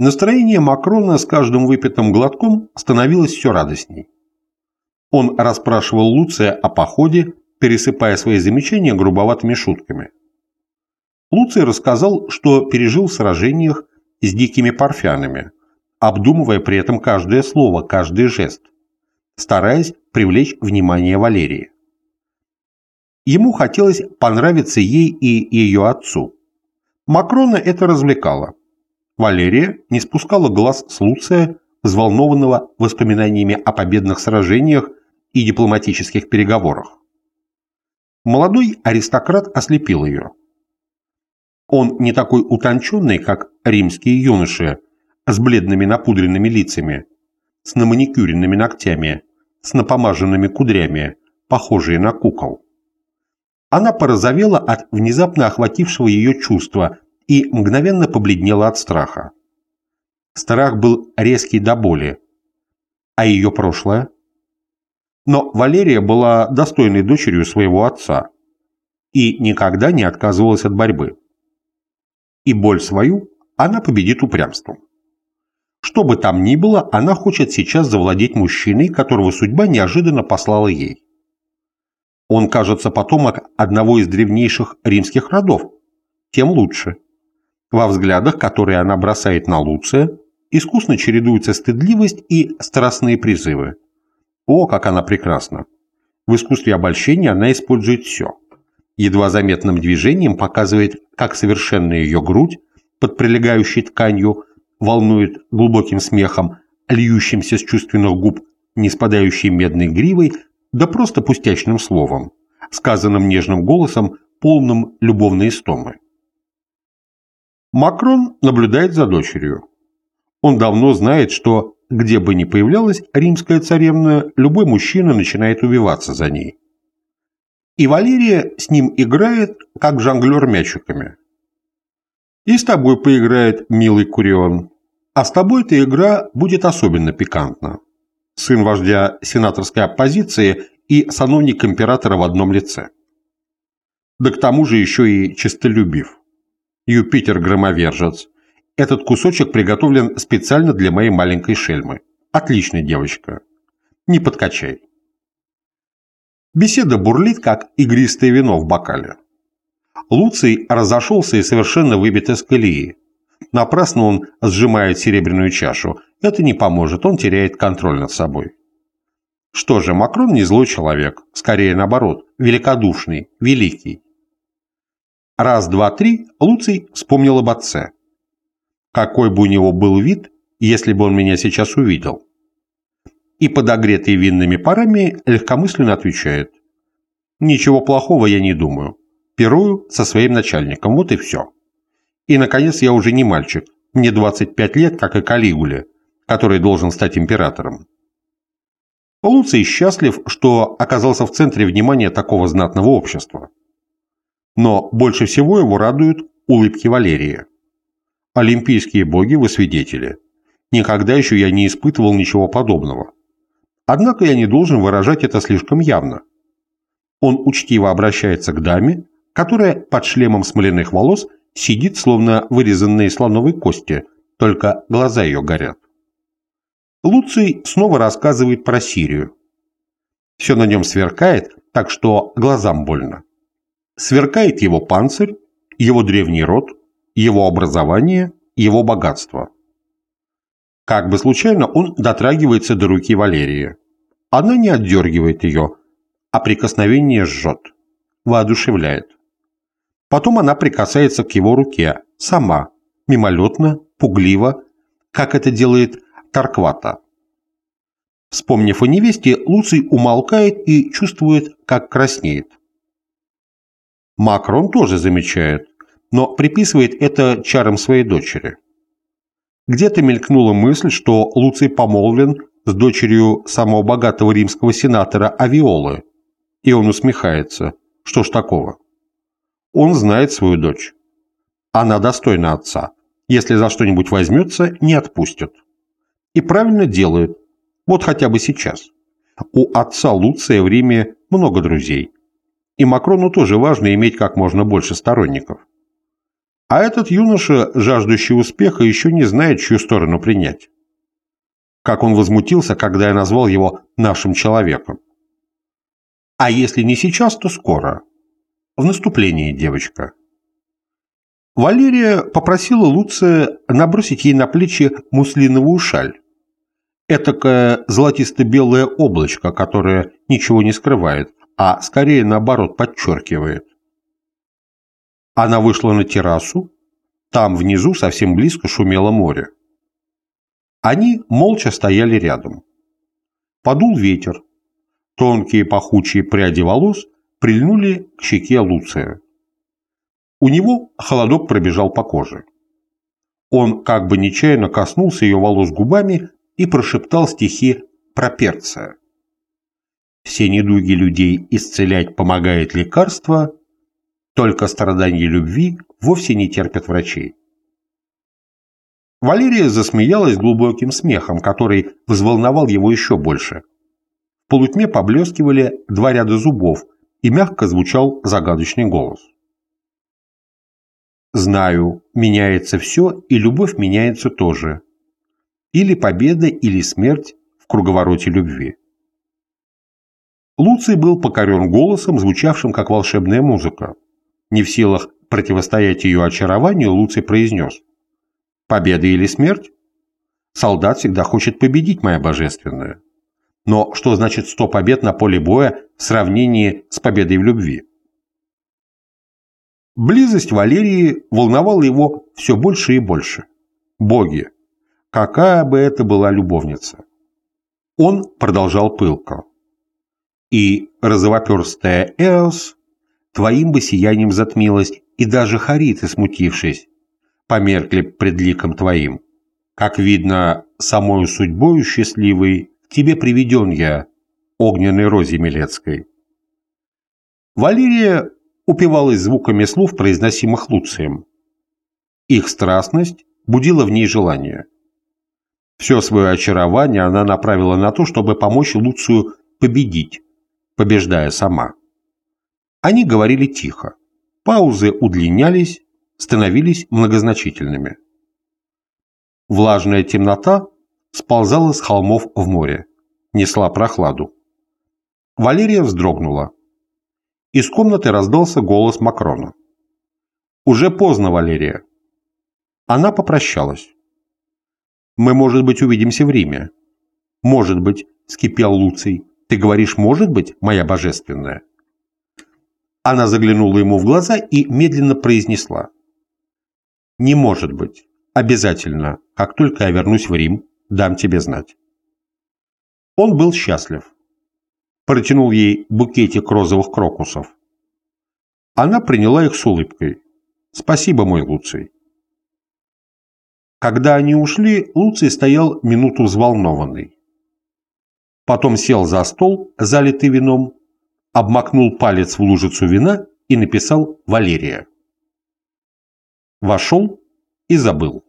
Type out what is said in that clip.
Настроение Макрона с каждым выпитым глотком становилось все радостней. Он расспрашивал Луция о походе, пересыпая свои замечания грубоватыми шутками. Луций рассказал, что пережил в сражениях с дикими парфянами, обдумывая при этом каждое слово, каждый жест, стараясь привлечь внимание Валерии. Ему хотелось понравиться ей и ее отцу. Макрона это развлекало. Валерия не спускала глаз с Луция, взволнованного воспоминаниями о победных сражениях и дипломатических переговорах. Молодой аристократ ослепил ее. Он не такой утонченный, как римские юноши, с бледными напудренными лицами, с наманикюренными ногтями, с напомаженными кудрями, похожие на кукол. Она порозовела от внезапно охватившего ее чувства и мгновенно побледнела от страха. Страх был резкий до боли. А ее прошлое? Но Валерия была достойной дочерью своего отца и никогда не отказывалась от борьбы. И боль свою она победит упрямством. Что бы там ни было, она хочет сейчас завладеть мужчиной, которого судьба неожиданно послала ей. Он, кажется, потомок одного из древнейших римских родов. Тем лучше. Во взглядах, которые она бросает на Луция, искусно чередуются стыдливость и страстные призывы. О, как она прекрасна! В искусстве обольщения она использует все. Едва заметным движением показывает, как совершенно ее грудь, под прилегающей тканью, волнует глубоким смехом, льющимся с чувственных губ, не спадающей медной гривой, да просто пустячным словом, сказанным нежным голосом, полным любовной истомы. Макрон наблюдает за дочерью. Он давно знает, что где бы ни появлялась римская царевна, любой мужчина начинает убиваться за ней. И Валерия с ним играет, как жонглер мячиками. И с тобой поиграет, милый Курион. А с тобой эта игра будет особенно пикантна сын вождя сенаторской оппозиции и сановник императора в одном лице. Да к тому же еще и честолюбив. Юпитер-громовержец. Этот кусочек приготовлен специально для моей маленькой шельмы. Отличная девочка. Не подкачай. Беседа бурлит, как игристое вино в бокале. Луций разошелся и совершенно выбит из колеи. Напрасно он сжимает серебряную чашу. Это не поможет, он теряет контроль над собой. Что же, Макрон не злой человек, скорее наоборот, великодушный, великий. Раз, два, три, Луций вспомнил об отце. Какой бы у него был вид, если бы он меня сейчас увидел? И подогретый винными парами легкомысленно отвечает. Ничего плохого я не думаю. Пирую со своим начальником, вот и все. И, наконец, я уже не мальчик. Мне 25 лет, как и Калигуле, который должен стать императором. Луций счастлив, что оказался в центре внимания такого знатного общества. Но больше всего его радуют улыбки Валерии. Олимпийские боги вы свидетели. Никогда еще я не испытывал ничего подобного. Однако я не должен выражать это слишком явно. Он учтиво обращается к даме, которая под шлемом смоляных волос – Сидит, словно вырезанная из слоновой кости, только глаза ее горят. Луций снова рассказывает про Сирию. Все на нем сверкает, так что глазам больно. Сверкает его панцирь, его древний род, его образование, его богатство. Как бы случайно он дотрагивается до руки Валерии. Она не отдергивает ее, а прикосновение жжет, воодушевляет. Потом она прикасается к его руке, сама, мимолетно, пугливо, как это делает Тарквата. Вспомнив о невесте, Луций умолкает и чувствует, как краснеет. Макрон тоже замечает, но приписывает это чарам своей дочери. Где-то мелькнула мысль, что Луций помолвлен с дочерью самого богатого римского сенатора Авиолы, и он усмехается. Что ж такого? Он знает свою дочь. Она достойна отца. Если за что-нибудь возьмется, не отпустят. И правильно делают. Вот хотя бы сейчас. У отца Луция в Риме много друзей. И Макрону тоже важно иметь как можно больше сторонников. А этот юноша, жаждущий успеха, еще не знает, чью сторону принять. Как он возмутился, когда я назвал его нашим человеком. А если не сейчас, то скоро. В наступлении, девочка. Валерия попросила Луция набросить ей на плечи муслиновую шаль. Этакое золотисто-белое облачко, которое ничего не скрывает, а скорее наоборот подчеркивает. Она вышла на террасу. Там внизу совсем близко шумело море. Они молча стояли рядом. Подул ветер. Тонкие пахучие пряди волос прильнули к щеке Луция. У него холодок пробежал по коже. Он как бы нечаянно коснулся ее волос губами и прошептал стихи про перца. «Все недуги людей исцелять помогает лекарство, только страдания любви вовсе не терпят врачей». Валерия засмеялась глубоким смехом, который взволновал его еще больше. В полутьме поблескивали два ряда зубов, и мягко звучал загадочный голос. Знаю, меняется все, и любовь меняется тоже. Или победа, или смерть в круговороте любви. Луций был покорен голосом, звучавшим как волшебная музыка. Не в силах противостоять ее очарованию, Луций произнес. «Победа или смерть? Солдат всегда хочет победить, моя божественная. Но что значит сто побед на поле боя в сравнении с победой в любви?» Близость Валерии волновала его все больше и больше. Боги! Какая бы это была любовница! Он продолжал пылко. И розовоперстая Эос твоим бы сиянием затмилась, и даже хариты, смутившись, померкли пред ликом твоим. Как видно, самою судьбою счастливой тебе приведен я, огненной розе Милецкой. Валерия упивалась звуками слов, произносимых Луцием. Их страстность будила в ней желание. Все свое очарование она направила на то, чтобы помочь Луцию победить, побеждая сама. Они говорили тихо. Паузы удлинялись, становились многозначительными. Влажная темнота сползала с холмов в море, несла прохладу. Валерия вздрогнула. Из комнаты раздался голос Макрона. «Уже поздно, Валерия». Она попрощалась. «Мы, может быть, увидимся в Риме». «Может быть», — скипел Луций. «Ты говоришь, может быть, моя божественная?» Она заглянула ему в глаза и медленно произнесла. «Не может быть. Обязательно. Как только я вернусь в Рим, дам тебе знать». Он был счастлив протянул ей букетик розовых крокусов. Она приняла их с улыбкой. «Спасибо, мой Луций». Когда они ушли, Луций стоял минуту взволнованный. Потом сел за стол, залитый вином, обмакнул палец в лужицу вина и написал «Валерия». Вошел и забыл.